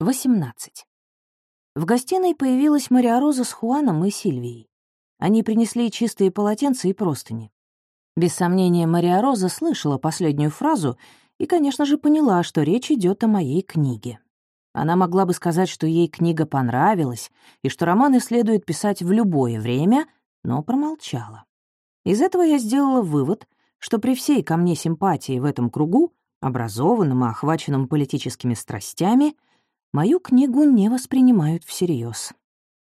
18. В гостиной появилась Мария Роза с Хуаном и Сильвией. Они принесли чистые полотенца и простыни. Без сомнения, Мария Роза слышала последнюю фразу и, конечно же, поняла, что речь идет о моей книге. Она могла бы сказать, что ей книга понравилась и что романы следует писать в любое время, но промолчала. Из этого я сделала вывод, что при всей ко мне симпатии в этом кругу, образованном и охваченном политическими страстями, мою книгу не воспринимают всерьез.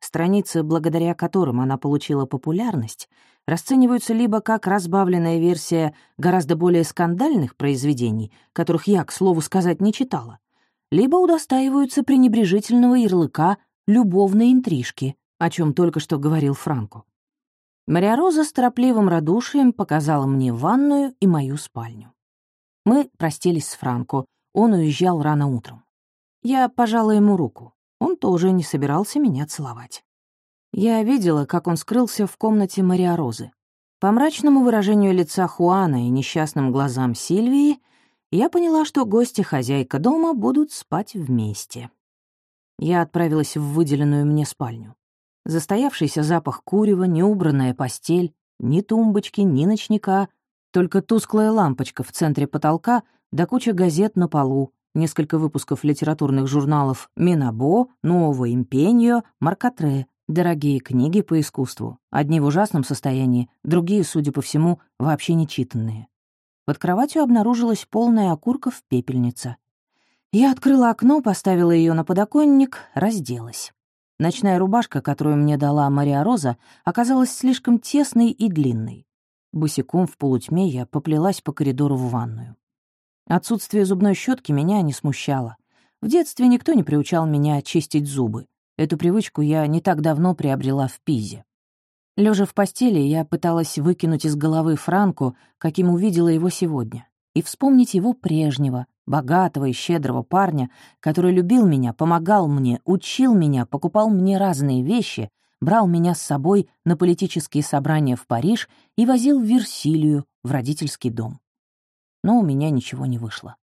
Страницы, благодаря которым она получила популярность, расцениваются либо как разбавленная версия гораздо более скандальных произведений, которых я, к слову сказать, не читала, либо удостаиваются пренебрежительного ярлыка «любовной интрижки», о чем только что говорил Франко. Мария Роза с торопливым радушием показала мне ванную и мою спальню. Мы простились с Франко, он уезжал рано утром. Я пожала ему руку. Он тоже не собирался меня целовать. Я видела, как он скрылся в комнате Мария Розы. По мрачному выражению лица Хуана и несчастным глазам Сильвии я поняла, что гости хозяйка дома будут спать вместе. Я отправилась в выделенную мне спальню. Застоявшийся запах курева, неубранная постель, ни тумбочки, ни ночника, только тусклая лампочка в центре потолка да куча газет на полу, несколько выпусков литературных журналов «Минабо», «Нового импеньо», «Маркатре», дорогие книги по искусству, одни в ужасном состоянии, другие, судя по всему, вообще не читанные. Под кроватью обнаружилась полная окурков пепельница. Я открыла окно, поставила ее на подоконник, разделась. Ночная рубашка, которую мне дала Мария Роза, оказалась слишком тесной и длинной. Босиком в полутьме я поплелась по коридору в ванную. Отсутствие зубной щетки меня не смущало. В детстве никто не приучал меня чистить зубы. Эту привычку я не так давно приобрела в Пизе. Лежа в постели, я пыталась выкинуть из головы Франку, каким увидела его сегодня, и вспомнить его прежнего, богатого и щедрого парня, который любил меня, помогал мне, учил меня, покупал мне разные вещи, брал меня с собой на политические собрания в Париж и возил в Версилию, в родительский дом но у меня ничего не вышло.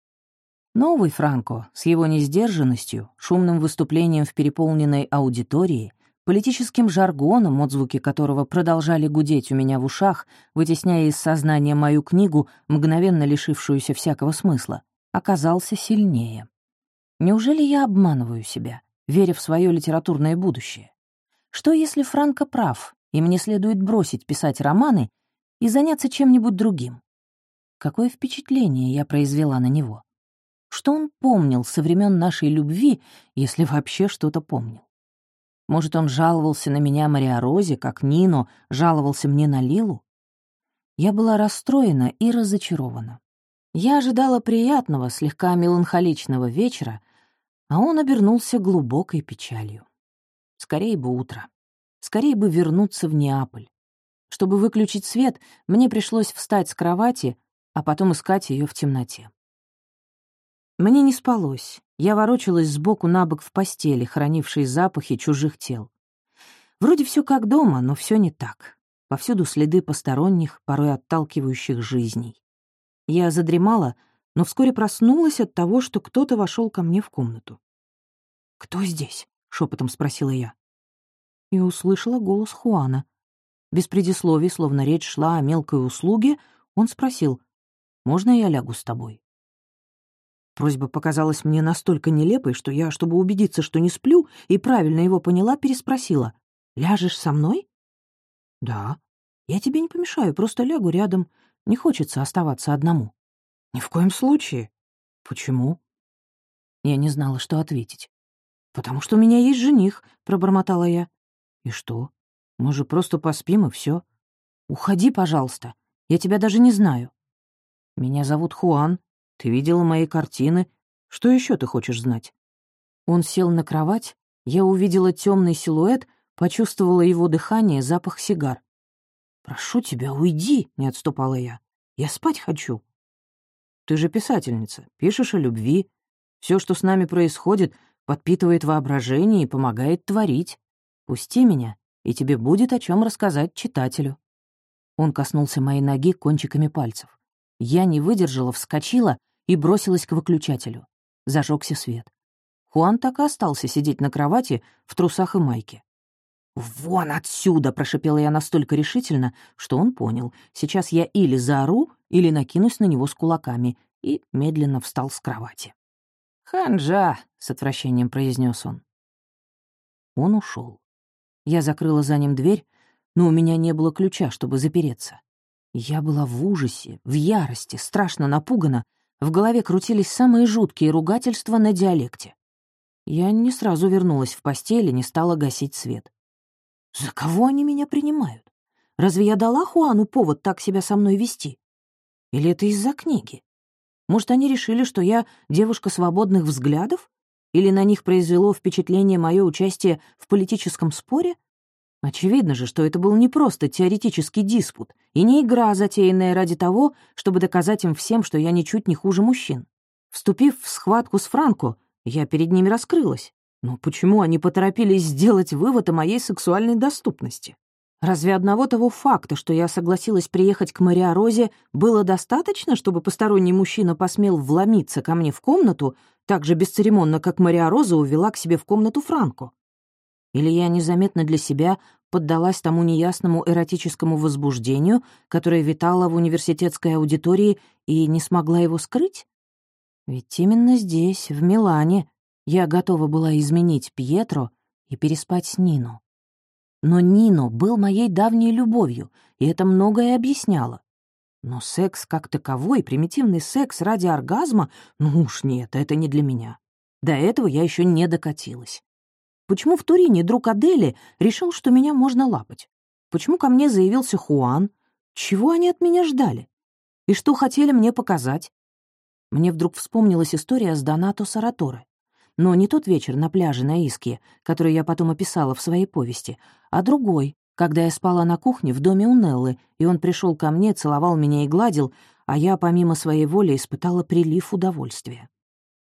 Новый Франко с его несдержанностью, шумным выступлением в переполненной аудитории, политическим жаргоном, отзвуки которого продолжали гудеть у меня в ушах, вытесняя из сознания мою книгу, мгновенно лишившуюся всякого смысла, оказался сильнее. Неужели я обманываю себя, веря в свое литературное будущее? Что если Франко прав, и мне следует бросить писать романы и заняться чем-нибудь другим? Какое впечатление я произвела на него? Что он помнил со времен нашей любви, если вообще что-то помнил? Может, он жаловался на меня Мария Розе, как Нино жаловался мне на Лилу? Я была расстроена и разочарована. Я ожидала приятного, слегка меланхоличного вечера, а он обернулся глубокой печалью. Скорее бы утро. Скорее бы вернуться в Неаполь. Чтобы выключить свет, мне пришлось встать с кровати, а потом искать ее в темноте. Мне не спалось. Я ворочалась сбоку на бок в постели, хранившей запахи чужих тел. Вроде все как дома, но все не так. Повсюду следы посторонних, порой отталкивающих жизней. Я задремала, но вскоре проснулась от того, что кто-то вошел ко мне в комнату. «Кто здесь?» — шепотом спросила я. И услышала голос Хуана. Без предисловий, словно речь шла о мелкой услуге, он спросил, можно я лягу с тобой?» Просьба показалась мне настолько нелепой, что я, чтобы убедиться, что не сплю, и правильно его поняла, переспросила. «Ляжешь со мной?» «Да. Я тебе не помешаю, просто лягу рядом. Не хочется оставаться одному». «Ни в коем случае». «Почему?» Я не знала, что ответить. «Потому что у меня есть жених», — пробормотала я. «И что? Мы же просто поспим, и все. Уходи, пожалуйста. Я тебя даже не знаю». «Меня зовут Хуан. Ты видела мои картины. Что еще ты хочешь знать?» Он сел на кровать, я увидела темный силуэт, почувствовала его дыхание, запах сигар. «Прошу тебя, уйди», — не отступала я. «Я спать хочу». «Ты же писательница, пишешь о любви. Все, что с нами происходит, подпитывает воображение и помогает творить. Пусти меня, и тебе будет о чем рассказать читателю». Он коснулся моей ноги кончиками пальцев. Я не выдержала, вскочила и бросилась к выключателю. Зажегся свет. Хуан так и остался сидеть на кровати в трусах и майке. «Вон отсюда!» — прошипела я настолько решительно, что он понял. Сейчас я или заору, или накинусь на него с кулаками, и медленно встал с кровати. «Ханжа!» — с отвращением произнес он. Он ушел. Я закрыла за ним дверь, но у меня не было ключа, чтобы запереться. Я была в ужасе, в ярости, страшно напугана. В голове крутились самые жуткие ругательства на диалекте. Я не сразу вернулась в постель и не стала гасить свет. За кого они меня принимают? Разве я дала Хуану повод так себя со мной вести? Или это из-за книги? Может, они решили, что я девушка свободных взглядов? Или на них произвело впечатление мое участие в политическом споре? Очевидно же, что это был не просто теоретический диспут и не игра, затеянная ради того, чтобы доказать им всем, что я ничуть не хуже мужчин. Вступив в схватку с Франко, я перед ними раскрылась. Но почему они поторопились сделать вывод о моей сексуальной доступности? Разве одного того факта, что я согласилась приехать к Мариорозе, было достаточно, чтобы посторонний мужчина посмел вломиться ко мне в комнату так же бесцеремонно, как Мариороза увела к себе в комнату Франко? Или я незаметно для себя поддалась тому неясному эротическому возбуждению, которое витало в университетской аудитории и не смогла его скрыть? Ведь именно здесь, в Милане, я готова была изменить Пьетро и переспать с Нино. Но Нино был моей давней любовью, и это многое объясняло. Но секс как таковой, примитивный секс ради оргазма, ну уж нет, это не для меня. До этого я еще не докатилась. Почему в Турине друг Адели решил, что меня можно лапать? Почему ко мне заявился Хуан? Чего они от меня ждали? И что хотели мне показать? Мне вдруг вспомнилась история с Донато Сараторе. Но не тот вечер на пляже на Иске, который я потом описала в своей повести, а другой, когда я спала на кухне в доме у Неллы, и он пришел ко мне, целовал меня и гладил, а я, помимо своей воли, испытала прилив удовольствия.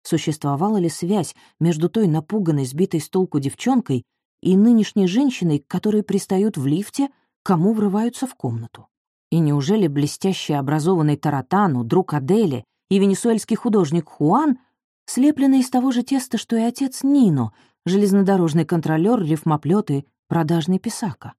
Существовала ли связь между той напуганной, сбитой с толку девчонкой и нынешней женщиной, которые пристают в лифте, кому врываются в комнату? И неужели блестяще образованный Таратану, друг Адели и венесуэльский художник Хуан слепленный из того же теста, что и отец Нино, железнодорожный контролер, рифмоплет продажный писака.